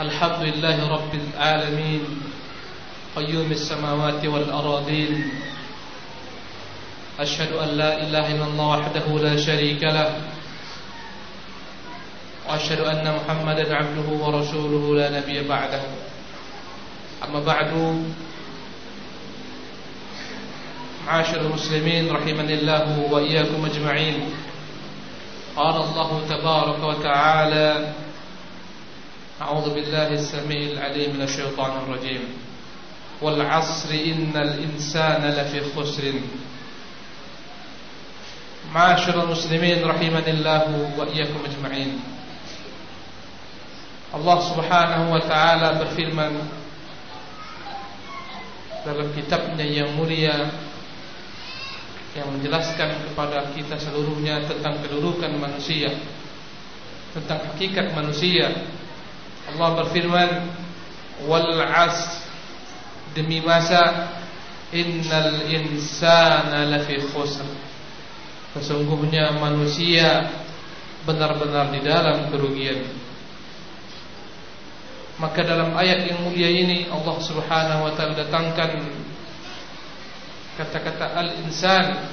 الحمد لله رب العالمين قيوم السماوات والأراضين. أشهد أن لا إله إلا الله وحده لا شريك له وأشهد أن محمدا عبده ورسوله لا نبي بعده. أما بعد معاشر المسلمين رحمني الله وإياكم أجمعين. قال الله تبارك وتعالى أعوذ بالله السميع العليم من الشيطان الرجيم والعصر إن الإنسان لفي خسر معاشر المسلمين رحمني الله وإياكم أجمعين Allah subhanahu wa ta'ala berfirman Dalam kitabnya yang mulia Yang menjelaskan kepada kita seluruhnya Tentang kedudukan manusia Tentang hakikat manusia Allah berfirman Wal as Demi masa Innal insana lafi khusr. Sesungguhnya manusia Benar-benar di dalam kerugian. Maka dalam ayat yang mulia ini Allah Subhanahu wa taala datangkan kata-kata al-insan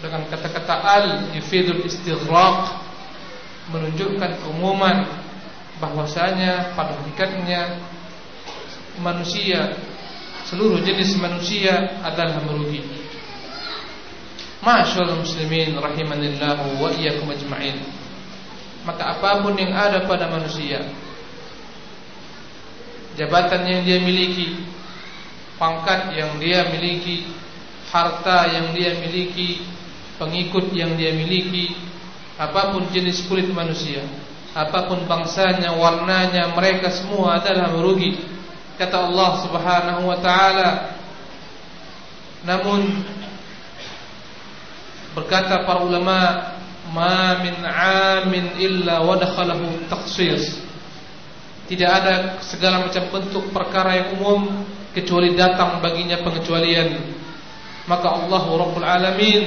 dengan kata-kata al yufidul istighraq menunjukkan keumuman bahwasanya pada hakikatnya manusia seluruh jenis manusia adalah merugi. Masyaallah muslimin rahimanillahu wa iyyakum ajma'in maka apapun yang ada pada manusia jabatan yang dia miliki pangkat yang dia miliki harta yang dia miliki pengikut yang dia miliki apapun jenis kulit manusia apapun bangsanya warnanya mereka semua adalah merugi. Kata Allah Subhanahu wa taala. Namun berkata para ulama ma min amin illa wadakhalahu taqsis tidak ada segala macam bentuk perkara yang umum kecuali datang baginya pengecualian. Maka Allah Rabbul Alamin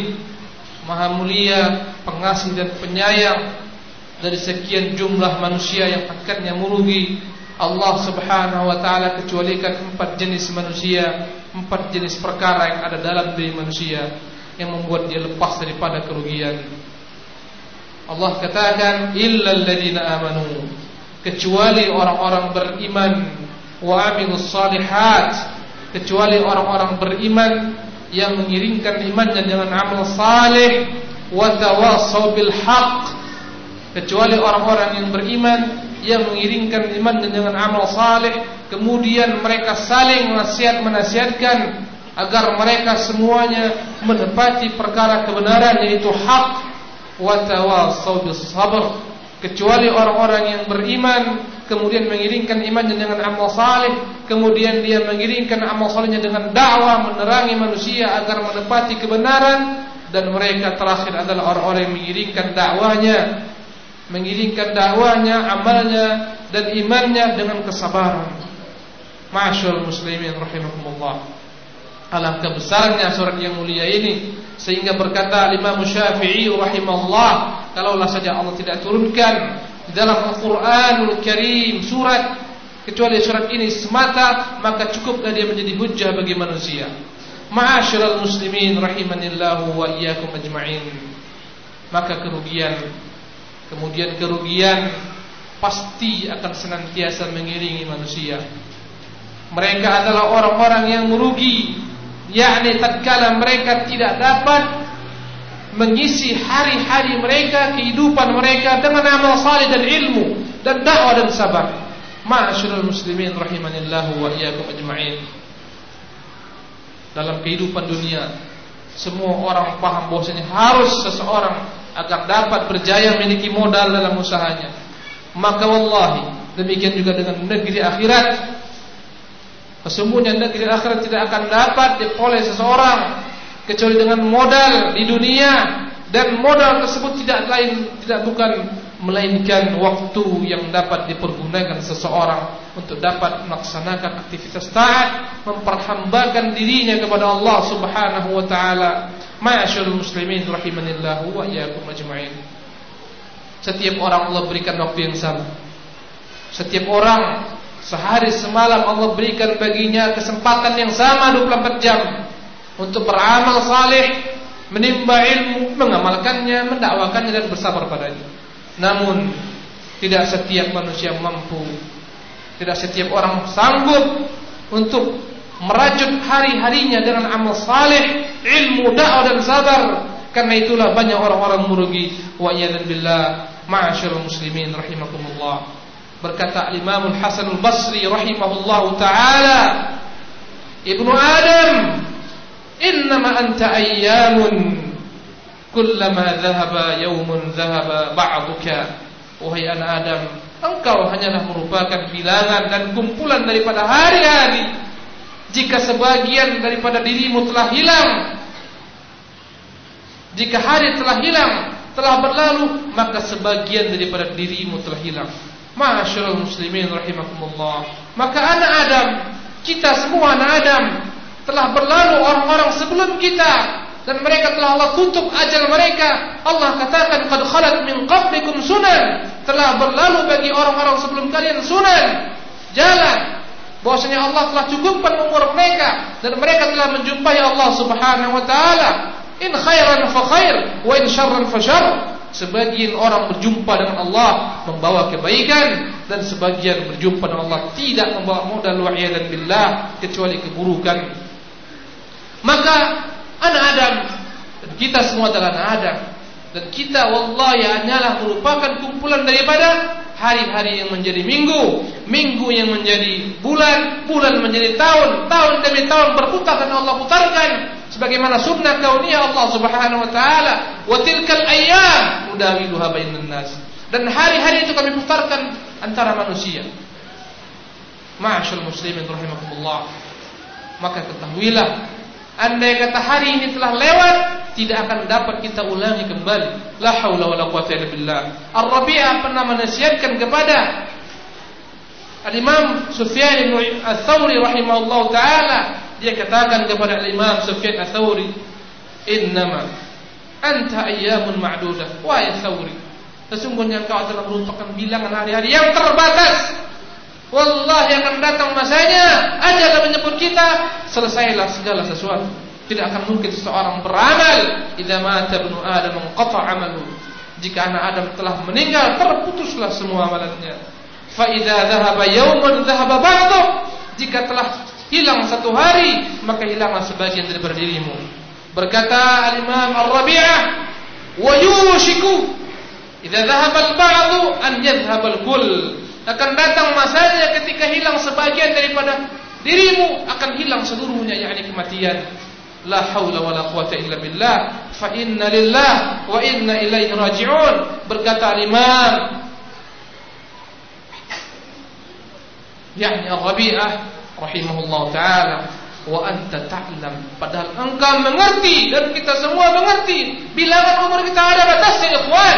Maha mulia pengasih dan penyayang dari sekian jumlah manusia yang hakikatnya merugi. Allah Subhanahu wa taala kecualikan empat jenis manusia empat jenis perkara yang ada dalam diri manusia yang membuat dia lepas daripada kerugian. Allah katakan illal ladina amanu. Kecuali orang-orang beriman wa amilus salihat. Kecuali orang-orang beriman yang mengiringkan imannya dengan amal saleh wa tawassaw bil haqq. Kecuali orang-orang yang beriman yang mengiringkan imannya dengan amal saleh kemudian mereka saling nasihat menasihatkan agar mereka semuanya menepati perkara kebenaran yaitu hak watawasau bis sabr. Kecuali orang-orang yang beriman kemudian mengiringkan imannya dengan amal saleh kemudian dia mengiringkan amal salehnya dengan dakwah menerangi manusia agar menepati kebenaran dan mereka terakhir adalah orang-orang yang mengiringkan dakwahnya mengiringkan dakwahnya amalnya dan imannya dengan kesabaran. Masyaallah muslimin rahimakumullah. Alangkah besarnya surat yang mulia ini sehingga berkata Imam Syafi'i rahimahullah kalaulah saja Allah tidak turunkan dalam Al-Qur'anul Karim surat kecuali surat ini semata maka cukuplah dia menjadi hujjah bagi manusia. Ma'asyiral muslimin rahimanillahu wa iyyakum ajma'in. Maka kerugian kemudian kerugian pasti akan senantiasa mengiringi manusia. Mereka adalah orang-orang yang merugi yakni tatkala mereka tidak dapat mengisi hari-hari mereka, kehidupan mereka dengan amal saleh dan ilmu dan dakwah dan sabar. Ma'asyiral muslimin rahimanillahu wa iyyakum ajma'in. Dalam kehidupan dunia, semua orang paham bahwasanya harus seseorang agar dapat berjaya memiliki modal dalam usahanya. Maka wallahi, demikian juga dengan negeri akhirat Sesungguhnya negeri akhirat tidak akan dapat diperoleh seseorang kecuali dengan modal di dunia dan modal tersebut tidak lain tidak bukan melainkan waktu yang dapat dipergunakan seseorang untuk dapat melaksanakan aktivitas taat, memperhambakan dirinya kepada Allah Subhanahu wa taala. Ma'asyiral muslimin rahimanillahu wa iyyakum ajma'in. Setiap orang Allah berikan waktu yang sama. Setiap orang sehari semalam Allah berikan baginya kesempatan yang sama 24 jam untuk beramal saleh, menimba ilmu, mengamalkannya, mendakwakannya dan bersabar padanya. Namun tidak setiap manusia mampu, tidak setiap orang sanggup untuk merajut hari-harinya dengan amal saleh, ilmu, dakwah dan sabar. Karena itulah banyak orang-orang merugi. Wa billah, ma'asyiral muslimin rahimakumullah. Berkata Imam Hasan Al-Basri rahimahullah taala, Ibnu Adam, innama anta ayyamun kullama dhahaba yawmun dhahaba ba'duka. Wahai anak Adam, engkau hanyalah merupakan bilangan dan kumpulan daripada hari-hari. Jika sebagian daripada dirimu telah hilang, jika hari telah hilang, telah berlalu, maka sebagian daripada dirimu telah hilang. Masyaallah muslimin rahimakumullah. Maka anak Adam, kita semua anak Adam telah berlalu orang-orang sebelum kita dan mereka telah Allah tutup ajal mereka. Allah katakan qad khalat min qablikum sunan. Telah berlalu bagi orang-orang sebelum kalian sunan. Jalan bahwasanya Allah telah cukupkan umur mereka dan mereka telah menjumpai Allah Subhanahu wa taala. In khairan fa khair wa in syarran fa syarr. Sebagian orang berjumpa dengan Allah membawa kebaikan dan sebagian berjumpa dengan Allah tidak membawa modal dan billah kecuali keburukan. Maka anak Adam dan kita semua adalah anak Adam. Dan kita wallahi hanyalah merupakan kumpulan daripada hari-hari yang menjadi minggu, minggu yang menjadi bulan, bulan menjadi tahun, tahun demi tahun berputar dan Allah putarkan. Sebagaimana sunnah kauniyah Allah Subhanahu wa taala wa tilkal ayyam nudawiluha bainan nas. Dan hari-hari itu kami putarkan antara manusia. Ma'asyal muslimin rahimakumullah. Maka ketahuilah andai kata hari ini telah lewat tidak akan dapat kita ulangi kembali la haula wala quwata illa billah Ar-Rabi'ah pernah menasihatkan kepada Al-Imam Sufyan bin Ats-Tsauri rahimahullah taala dia katakan kepada Imam Sufyan Ats-Tsauri, "Innama anta ayyamun ma'dudah." Wahai Tsauri, sesungguhnya engkau adalah merupakan bilangan hari-hari yang terbatas. Wallahi akan datang masanya ajal menyebut kita, selesailah segala sesuatu. Tidak akan mungkin seseorang beramal idza mata ibnu Adam qata amalu. Jika anak Adam telah meninggal, terputuslah semua amalannya. Fa idza dhahaba yawmun dhahaba ba'du. Jika telah hilang satu hari maka hilanglah sebagian daripada dirimu berkata al-imam ar-rabi'ah wa yushiku idza dhahaba al-ba'du an yadhhab al-kull akan datang masanya ketika hilang sebagian daripada dirimu akan hilang seluruhnya yakni kematian. La haula wala quwata illa billah. Fa inna lillah wa inna ilaihi raji'un. Berkata al-imam yakni ar-rabi'ah rahimahullah taala wa anta ta'lam. Padahal engkau mengerti dan kita semua mengerti bilangan umur kita ada batasnya ikhwan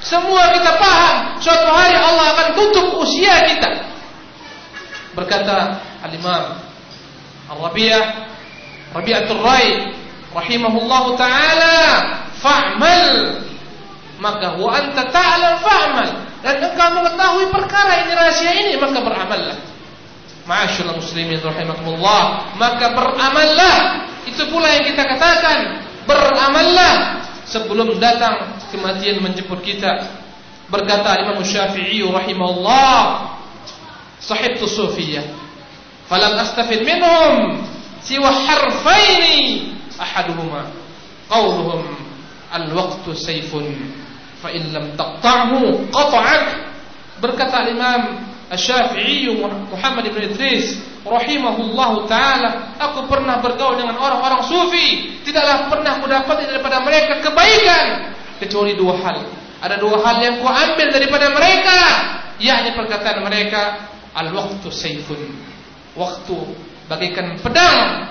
semua kita paham suatu hari Allah akan tutup usia kita. Berkata al-imam Ar-Rabi'ah Rabi'atul Rai rahimahullah taala fa'mal. Maka wa anta ta'lam fa'mal. Dan engkau mengetahui perkara ini rahasia ini maka beramallah. Ma'asyiral muslimin rahimakumullah, maka beramallah. Itu pula yang kita katakan, beramallah sebelum datang kematian menjemput kita. Berkata Imam Syafi'i rahimahullah, sahibtu sufiyah, falam astafid minhum siwa harfaini ahaduhuma. Qawluhum al-waqtu sayfun fa in lam taqta'hu qata'ak berkata Imam Asy-Syafi'i Muhammad bin Idris rahimahullahu taala aku pernah bergaul dengan orang-orang sufi. Tidaklah pernah kudapat daripada mereka kebaikan kecuali dua hal. Ada dua hal yang ku ambil daripada mereka yakni perkataan mereka al-waqtu sayfun. Waktu bagaikan pedang.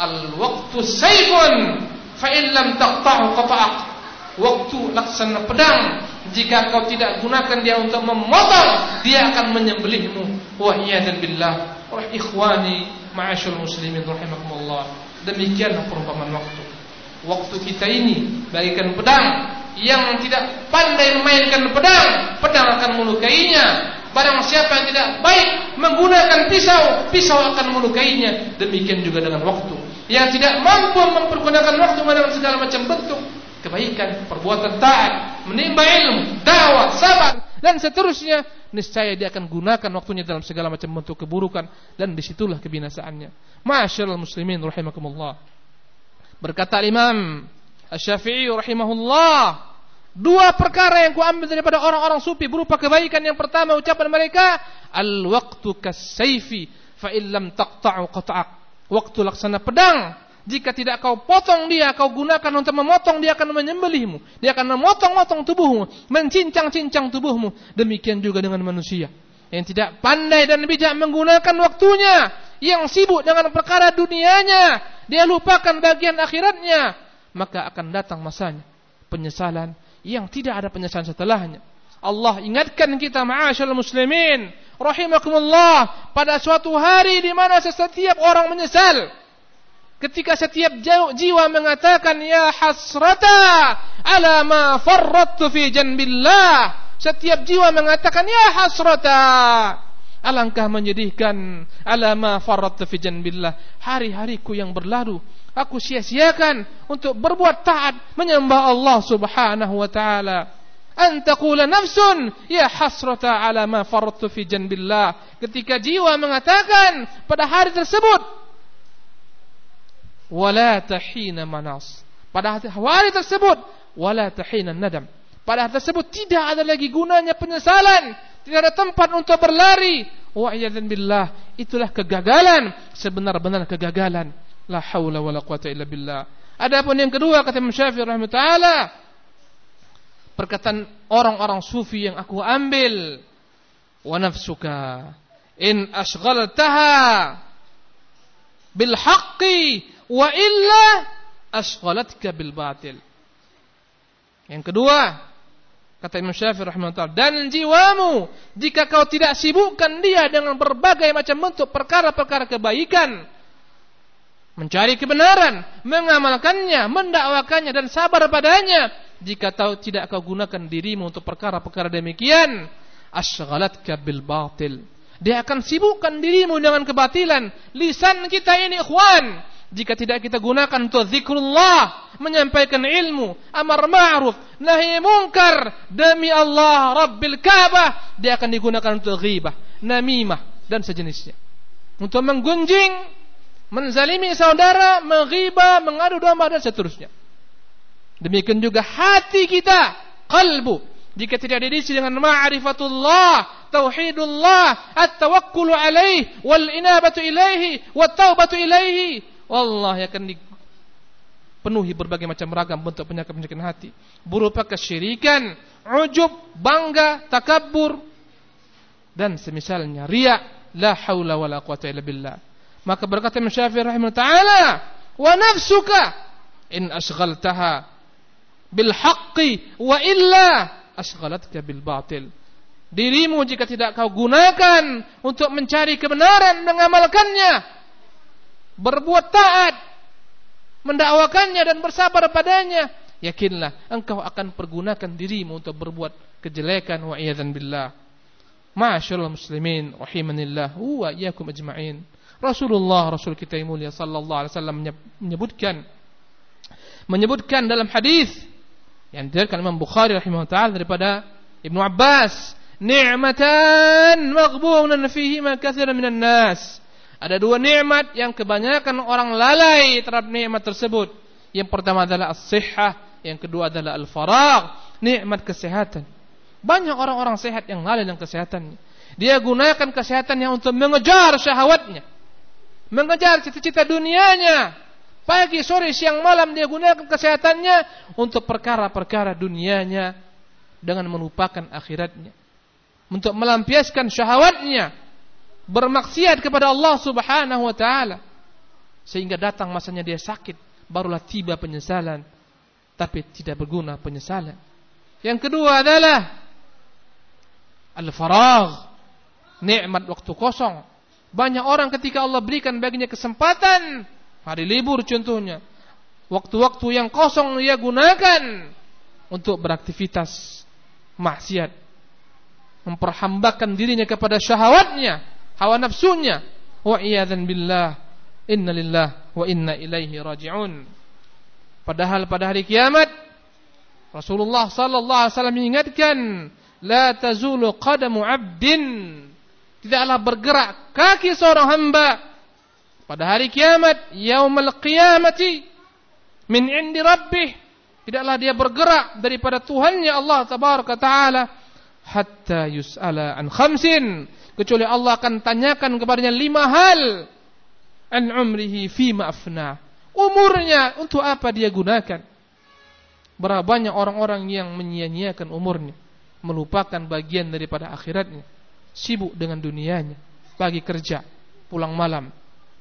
Al-waqtu sayfun fa in lam taqta'hu qata'ak. Waktu laksana pedang jika kau tidak gunakan dia untuk memotong, dia akan menyembelihmu. Wa dan billah. Wah ikhwani, ma'asyul muslimin rahimakumullah. Demikianlah perumpamaan waktu. Waktu kita ini bagaikan pedang yang tidak pandai memainkan pedang, pedang akan melukainya. Barang siapa yang tidak baik menggunakan pisau, pisau akan melukainya. Demikian juga dengan waktu. Yang tidak mampu mempergunakan waktu dengan segala macam bentuk kebaikan, perbuatan taat, menimba ilmu, dakwah, sabar dan seterusnya, niscaya dia akan gunakan waktunya dalam segala macam bentuk keburukan dan di situlah kebinasaannya. Masyaallah muslimin rahimakumullah. Berkata Imam Asy-Syafi'i rahimahullah, dua perkara yang kuambil daripada orang-orang sufi berupa kebaikan. Yang pertama ucapan mereka, al-waqtu kas-sayfi fa illam taqta'u qata'ak. Waktu laksana pedang. Jika tidak kau potong dia, kau gunakan untuk memotong, dia akan menyembelihmu. Dia akan memotong-motong tubuhmu, mencincang-cincang tubuhmu. Demikian juga dengan manusia yang tidak pandai dan bijak menggunakan waktunya, yang sibuk dengan perkara dunianya, dia lupakan bagian akhiratnya, maka akan datang masanya penyesalan yang tidak ada penyesalan setelahnya. Allah ingatkan kita ma'asyal muslimin rahimakumullah pada suatu hari di mana setiap orang menyesal ketika setiap jiwa mengatakan ya hasrata ala ma farrattu fi janbillah. Setiap jiwa mengatakan ya hasrata alangkah menyedihkan ala ma farrattu fi janbillah. Hari-hariku yang berlalu aku sia-siakan untuk berbuat taat menyembah Allah Subhanahu wa taala. An taqula nafsun ya hasrata ala ma farrattu fi janbillah. Ketika jiwa mengatakan pada hari tersebut wala tahina manas. Pada hari tersebut wala tahina nadam. Pada hari tersebut tidak ada lagi gunanya penyesalan, tidak ada tempat untuk berlari. Wa billah, itulah kegagalan, sebenar-benar kegagalan. La haula wala quwata illa billah. Adapun yang kedua kata Imam Syafi'i rahimahullah perkataan orang-orang sufi yang aku ambil wa nafsuka in ashghaltaha bil haqqi wa illa asghalatka bil batil. Yang kedua, kata Imam Syafi'i rahimahullah, dan jiwamu jika kau tidak sibukkan dia dengan berbagai macam bentuk perkara-perkara kebaikan, mencari kebenaran, mengamalkannya, mendakwakannya dan sabar padanya, jika kau tidak kau gunakan dirimu untuk perkara-perkara demikian, asghalatka bil batil. Dia akan sibukkan dirimu dengan kebatilan. Lisan kita ini ikhwan, jika tidak kita gunakan untuk zikrullah, menyampaikan ilmu, amar ma'ruf, nahi munkar demi Allah Rabbil Ka'bah, dia akan digunakan untuk ghibah, namimah dan sejenisnya. Untuk menggunjing, menzalimi saudara, menghibah, mengadu domba dan seterusnya. Demikian juga hati kita, kalbu. Jika tidak diisi dengan ma'rifatullah, tauhidullah, at-tawakkulu alaih, wal inabatu ilaihi, wat taubatu ilaihi, Allah akan dipenuhi berbagai macam ragam bentuk penyakit-penyakit hati. Berupa kesyirikan, ujub, bangga, takabur dan semisalnya riya. La haula wala quwata illa billah. Maka berkata Imam Syafi'i rahimahullah taala wa nafsuka in ashghaltaha bil haqqi wa illa ashghalatka bil batil. Dirimu jika tidak kau gunakan untuk mencari kebenaran mengamalkannya berbuat taat, mendakwakannya dan bersabar padanya, yakinlah engkau akan pergunakan dirimu untuk berbuat kejelekan wa iyadzan billah. Masyaallah muslimin rahimanillah wa iyyakum ajma'in. Rasulullah Rasul kita yang mulia sallallahu alaihi wasallam menyebutkan menyebutkan dalam hadis yang diriwayatkan Imam Bukhari rahimahullah taala daripada Ibnu Abbas, ni'matan maghbunan fihi ma katsiran minan nas. Ada dua nikmat yang kebanyakan orang lalai terhadap nikmat tersebut. Yang pertama adalah as-sihhah, yang kedua adalah al-faragh, nikmat kesehatan. Banyak orang-orang sehat yang lalai dengan kesehatannya. Dia gunakan kesehatannya untuk mengejar syahwatnya. Mengejar cita-cita dunianya. Pagi, sore, siang, malam dia gunakan kesehatannya untuk perkara-perkara dunianya dengan melupakan akhiratnya. Untuk melampiaskan syahwatnya bermaksiat kepada Allah Subhanahu wa taala. Sehingga datang masanya dia sakit barulah tiba penyesalan tapi tidak berguna penyesalan. Yang kedua adalah al-faragh nikmat waktu kosong. Banyak orang ketika Allah berikan baginya kesempatan hari libur contohnya waktu-waktu yang kosong dia gunakan untuk beraktivitas maksiat memperhambakan dirinya kepada syahwatnya, hawa nafsunya. Wa iyadzan billah, inna lillah wa inna ilaihi raji'un. Padahal pada hari kiamat Rasulullah sallallahu alaihi wasallam mengingatkan, la tazulu qadamu 'abdin. Tidaklah bergerak kaki seorang hamba pada hari kiamat, yaumul qiyamati min indi rabbih. Tidaklah dia bergerak daripada Tuhannya Allah tabaraka taala hatta yus'ala an khamsin kecuali Allah akan tanyakan kepadanya lima hal. An umrihi fi afna. Umurnya untuk apa dia gunakan? Berapa banyak orang-orang yang menyia-nyiakan umurnya? Melupakan bagian daripada akhiratnya. Sibuk dengan dunianya. Pagi kerja pulang malam.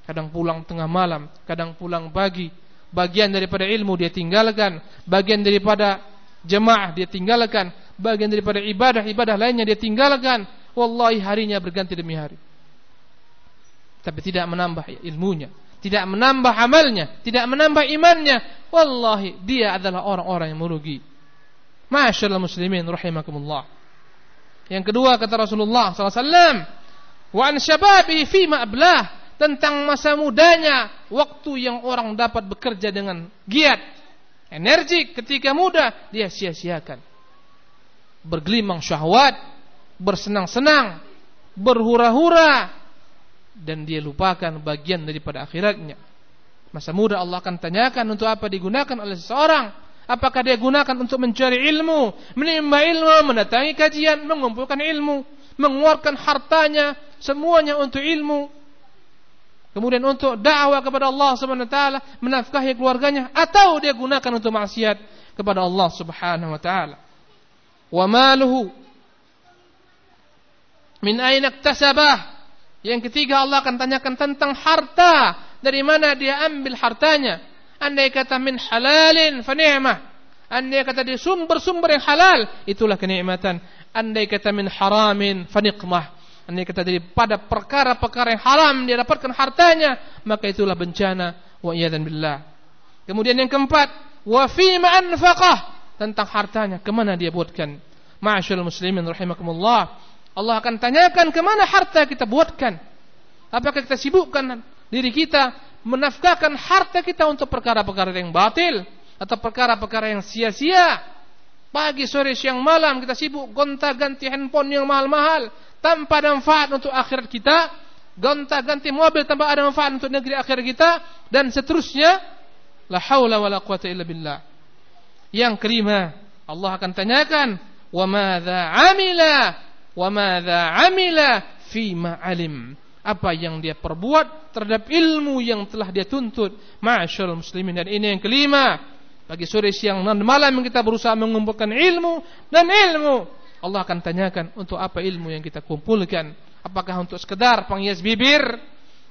Kadang pulang tengah malam kadang pulang pagi. Bagian daripada ilmu dia tinggalkan. Bagian daripada jemaah dia tinggalkan. Bagian daripada ibadah-ibadah lainnya dia tinggalkan wallahi harinya berganti demi hari. Tapi tidak menambah ilmunya tidak menambah amalnya tidak menambah imannya. Wallahi dia adalah orang-orang yang merugi. Masyaallah muslimin rahimakumullah. Yang kedua kata Rasulullah SAW wa an syababi fi ablah. Tentang masa mudanya waktu yang orang dapat bekerja dengan giat energik ketika muda dia sia-siakan. Bergelimang syahwat bersenang-senang, berhura-hura dan dia lupakan bagian daripada akhiratnya. Masa muda Allah akan tanyakan untuk apa digunakan oleh seseorang. Apakah dia gunakan untuk mencari ilmu, menimba ilmu, mendatangi kajian, mengumpulkan ilmu, mengeluarkan hartanya, semuanya untuk ilmu. Kemudian untuk dakwah kepada Allah Subhanahu wa taala, menafkahi keluarganya atau dia gunakan untuk maksiat kepada Allah Subhanahu wa taala. Wa maluhu Min aina iktasabah? Yang ketiga Allah akan tanyakan tentang harta. Dari mana dia ambil hartanya? Andai kata min halalin fa ni'mah. Andai kata di sumber-sumber yang halal, itulah kenikmatan. Andai kata min haramin fa niqmah. Andai kata daripada perkara-perkara yang haram dia dapatkan hartanya, maka itulah bencana wa iyadan billah. Kemudian yang keempat, wa fi anfaqah tentang hartanya, ke mana dia buatkan? Ma'asyiral muslimin rahimakumullah. Allah akan tanyakan ke mana harta kita buatkan. Apakah kita sibukkan diri kita menafkahkan harta kita untuk perkara-perkara yang batil atau perkara-perkara yang sia-sia. Pagi, sore, siang, malam kita sibuk gonta-ganti handphone yang mahal-mahal tanpa ada manfaat untuk akhirat kita, gonta-ganti mobil tanpa ada manfaat untuk negeri akhirat kita dan seterusnya. La haula wala quwata illa billah. Yang kelima, Allah akan tanyakan, "Wa madza 'amila wa madza amila fi ma alim. Apa yang dia perbuat terhadap ilmu yang telah dia tuntut. Ma'asyiral muslimin. Dan ini yang kelima. Bagi sore siang dan malam kita berusaha mengumpulkan ilmu dan ilmu Allah akan tanyakan untuk apa ilmu yang kita kumpulkan. Apakah untuk sekedar penghias bibir?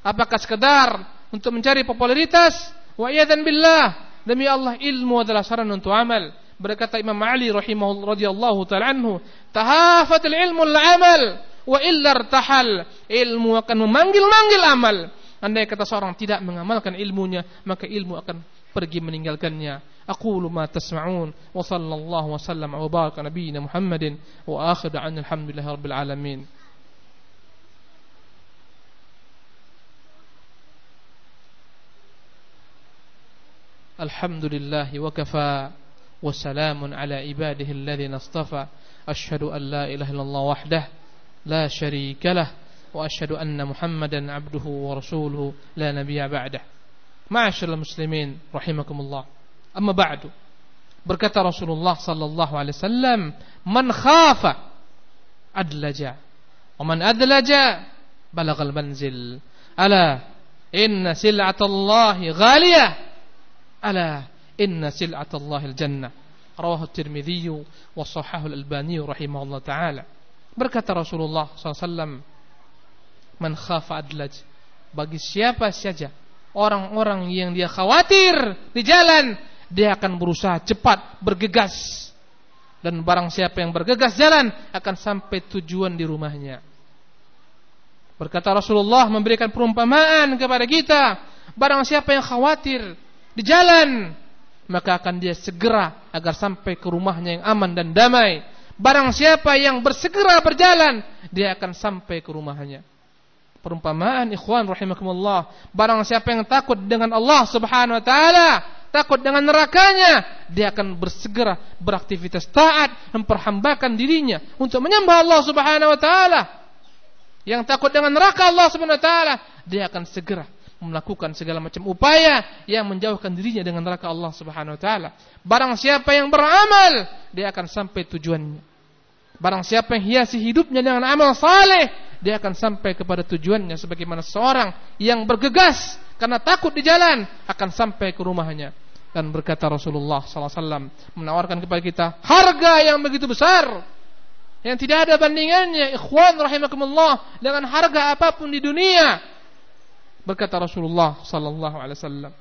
Apakah sekedar untuk mencari popularitas? Wa billah. Demi Allah ilmu adalah saran untuk amal berkata Imam Ali rahimahullah radhiyallahu taala anhu tahafatul ilmu al-amal wa irtahal ilmu akan memanggil-manggil amal. Andai kata seorang tidak mengamalkan ilmunya maka ilmu akan pergi meninggalkannya. Aqulu ma tasma'un wa sallallahu wa sallam wa baraka Muhammadin wa akhir da'ana alhamdulillahi rabbil alamin وسلام على عباده الذين اصطفى. أشهد أن لا إله إلا الله وحده لا شريك له وأشهد أن محمدا عبده ورسوله لا نبي بعده. معاشر المسلمين رحمكم الله. أما بعد berkata Rasulullah sallallahu alaihi wasallam man khafa adlaja wa man adlaja balagal manzil ala inna sil'atallahi ghaliyah ala inna sil'atallahi al-jannah. Rawahu Tirmidzi wa sahahu al-Albani rahimahullah taala. Berkata Rasulullah SAW man khafa adlaj. Bagi siapa saja orang-orang yang dia khawatir di jalan dia akan berusaha cepat bergegas. Dan barang siapa yang bergegas jalan akan sampai tujuan di rumahnya. Berkata Rasulullah memberikan perumpamaan kepada kita barang siapa yang khawatir di jalan maka akan dia segera agar sampai ke rumahnya yang aman dan damai. Barang siapa yang bersegera berjalan, dia akan sampai ke rumahnya. Perumpamaan ikhwan rahimakumullah, barang siapa yang takut dengan Allah Subhanahu wa taala, takut dengan nerakanya, dia akan bersegera beraktivitas taat, memperhambakan dirinya untuk menyembah Allah Subhanahu wa taala. Yang takut dengan neraka Allah Subhanahu wa taala, dia akan segera melakukan segala macam upaya yang menjauhkan dirinya dengan neraka Allah Subhanahu wa taala. Barang siapa yang beramal, dia akan sampai tujuannya. Barang siapa yang hiasi hidupnya dengan amal saleh, dia akan sampai kepada tujuannya sebagaimana seorang yang bergegas karena takut di jalan akan sampai ke rumahnya. Dan berkata Rasulullah SAW menawarkan kepada kita harga yang begitu besar yang tidak ada bandingannya ikhwan rahimakumullah dengan harga apa pun di dunia Berkata Rasulullah sallallahu alaihi wasallam,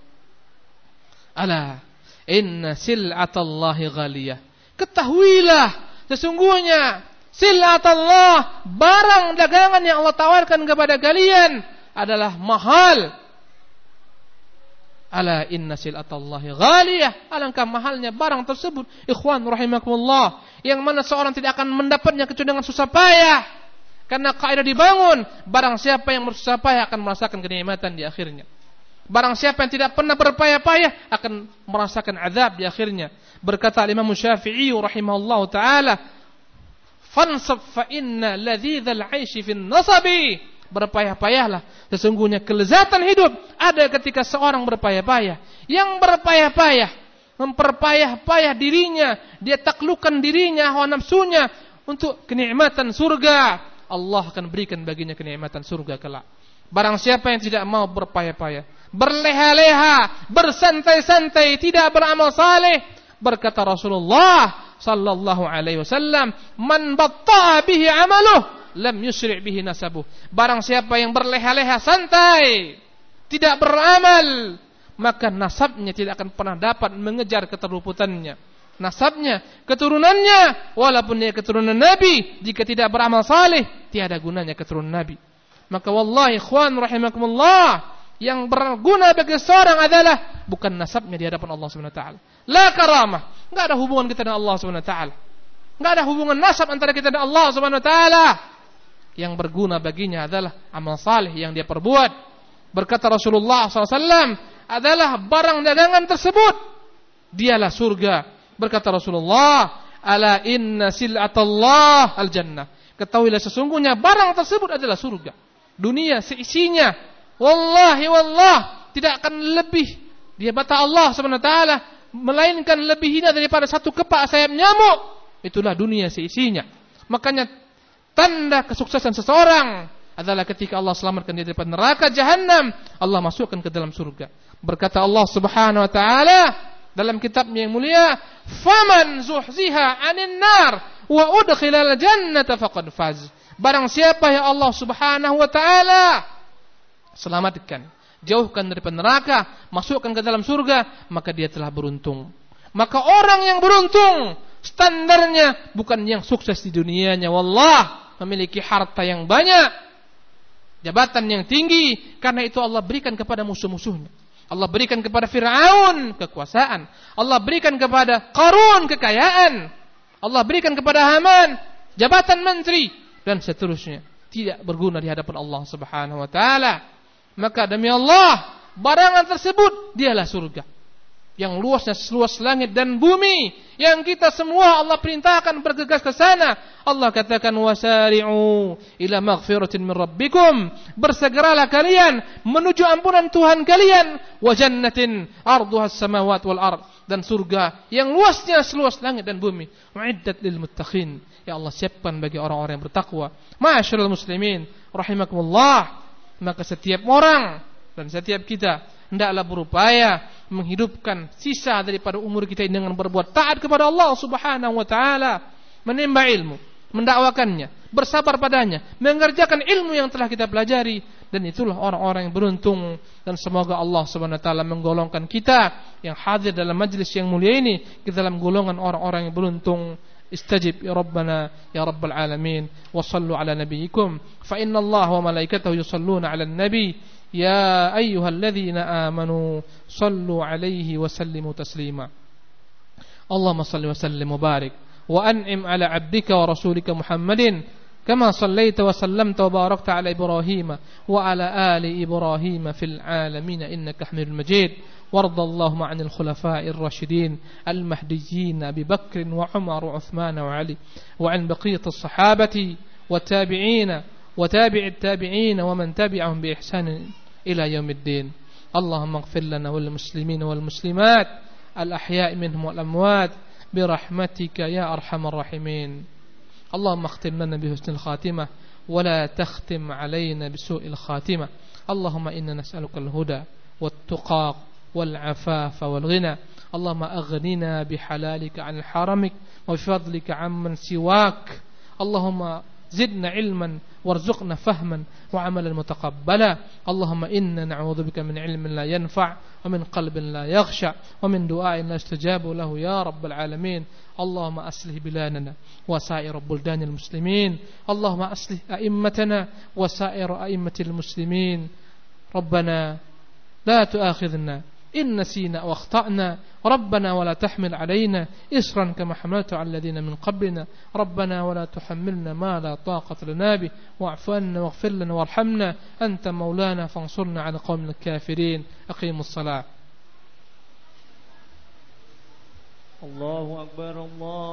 "Ala inna sil'atallahi ghaliyah." Ketahuilah sesungguhnya sil'atallah barang dagangan yang Allah tawarkan kepada kalian adalah mahal. Ala inna sil'atallahi ghaliyah. Alangkah mahalnya barang tersebut. Ikhwan rahimakumullah. Yang mana seorang tidak akan mendapatnya kecuali dengan susah payah. Karena kaidah dibangun, barang siapa yang bersusah payah akan merasakan kenikmatan di akhirnya. Barang siapa yang tidak pernah berpayah-payah akan merasakan azab di akhirnya. Berkata Imam Syafi'i rahimahullah taala, "Fansab fa inna ladzadzal 'aishi fin nasabi." Berpayah-payahlah. Sesungguhnya kelezatan hidup ada ketika seorang berpayah-payah. Yang berpayah-payah memperpayah-payah dirinya, dia taklukkan dirinya, hawa nafsunya untuk kenikmatan surga. Allah akan berikan baginya kenikmatan surga kelak. Barang siapa yang tidak mau berpayah-payah, berleha-leha, bersantai-santai, tidak beramal saleh, berkata Rasulullah sallallahu alaihi wasallam, "Man batta'a bihi 'amaluh, lam yusri' bihi nasabuh." Barang siapa yang berleha-leha santai, tidak beramal, maka nasabnya tidak akan pernah dapat mengejar keterluputannya nasabnya, keturunannya, walaupun dia keturunan Nabi, jika tidak beramal saleh, tiada gunanya keturunan Nabi. Maka wallahi ikhwan rahimakumullah, yang berguna bagi seorang adalah bukan nasabnya di hadapan Allah Subhanahu wa taala. La karamah, enggak ada hubungan kita dengan Allah Subhanahu wa taala. Enggak ada hubungan nasab antara kita dan Allah Subhanahu wa taala. Yang berguna baginya adalah amal saleh yang dia perbuat. Berkata Rasulullah SAW adalah barang dagangan tersebut. Dialah surga Berkata Rasulullah, "Ala inna sil'atallah al-jannah." Ketahuilah sesungguhnya barang tersebut adalah surga. Dunia seisinya. Wallahi wallah, tidak akan lebih dia bata Allah Subhanahu wa taala melainkan lebih hina daripada satu kepak sayap nyamuk. Itulah dunia seisinya. Makanya tanda kesuksesan seseorang adalah ketika Allah selamatkan dia dari neraka jahanam, Allah masukkan ke dalam surga. Berkata Allah Subhanahu wa taala, dalam kitabnya yang mulia, "Faman zuhziha 'anil nar wa udkhilal jannata faqad faz." Barang siapa yang Allah Subhanahu wa taala selamatkan, jauhkan dari neraka, masukkan ke dalam surga, maka dia telah beruntung. Maka orang yang beruntung standarnya bukan yang sukses di dunianya, wallah, memiliki harta yang banyak, jabatan yang tinggi, karena itu Allah berikan kepada musuh-musuhnya. Allah berikan kepada Fir'aun kekuasaan. Allah berikan kepada Qarun kekayaan. Allah berikan kepada Haman jabatan menteri dan seterusnya. Tidak berguna di hadapan Allah Subhanahu wa taala. Maka demi Allah, barangan tersebut dialah surga yang luasnya seluas langit dan bumi yang kita semua Allah perintahkan bergegas ke sana. Allah katakan wasari'u ila maghfiratin min rabbikum. Bersegeralah kalian menuju ampunan Tuhan kalian. Wa jannatin arduha samawati wal ard. Dan surga yang luasnya seluas langit dan bumi. Muiddat lil muttaqin. Ya Allah siapkan bagi orang-orang yang bertakwa. Ma'asyiral muslimin rahimakumullah. Maka setiap orang dan setiap kita hendaklah berupaya menghidupkan sisa daripada umur kita ini dengan berbuat taat kepada Allah Subhanahu wa taala, menimba ilmu, mendakwakannya, bersabar padanya, mengerjakan ilmu yang telah kita pelajari dan itulah orang-orang yang beruntung dan semoga Allah Subhanahu wa taala menggolongkan kita yang hadir dalam majlis yang mulia ini ke dalam golongan orang-orang yang beruntung استجب يا ربنا يا رب العالمين وصلوا على نبيكم فإن الله وملائكته يصلون على النبي يا أيها الذين آمنوا صلوا عليه وسلموا تسليما. اللهم صل وسلم وبارك وأنعم على عبدك ورسولك محمد كما صليت وسلمت وباركت على إبراهيم وعلى آل إبراهيم في العالمين إنك حميد مجيد. وارض اللهم عن الخلفاء الراشدين المهديين أبي بكر وعمر وعثمان وعلي وعن بقية الصحابة والتابعين وتابع التابعين ومن تبعهم بإحسان إلى يوم الدين. اللهم اغفر لنا والمسلمين والمسلمات الأحياء منهم والأموات برحمتك يا أرحم الراحمين. اللهم اختم لنا بحسن الخاتمة ولا تختم علينا بسوء الخاتمة. اللهم إنا نسألك الهدى والتقى والعفاف والغنى. اللهم أغننا بحلالك عن حرمك وبفضلك عمن سواك. اللهم زدنا علما وارزقنا فهما وعملا متقبلا. اللهم إنا نعوذ بك من علم لا ينفع ومن قلب لا يخشع ومن دعاء لا استجاب له يا رب العالمين. اللهم أصلح بلادنا وسائر بلدان المسلمين. اللهم أصلح أئمتنا وسائر أئمة المسلمين. ربنا لا تؤاخذنا إن نسينا وأخطأنا. ربنا ولا تحمل علينا إسرا كما حملت على الذين من قبلنا. ربنا ولا تحملنا ما لا طاقة لنا به. واعف عنا واغفر لنا وارحمنا. أنت مولانا فانصرنا على قوم الكافرين. أقيموا الصلاة. الله أكبر الله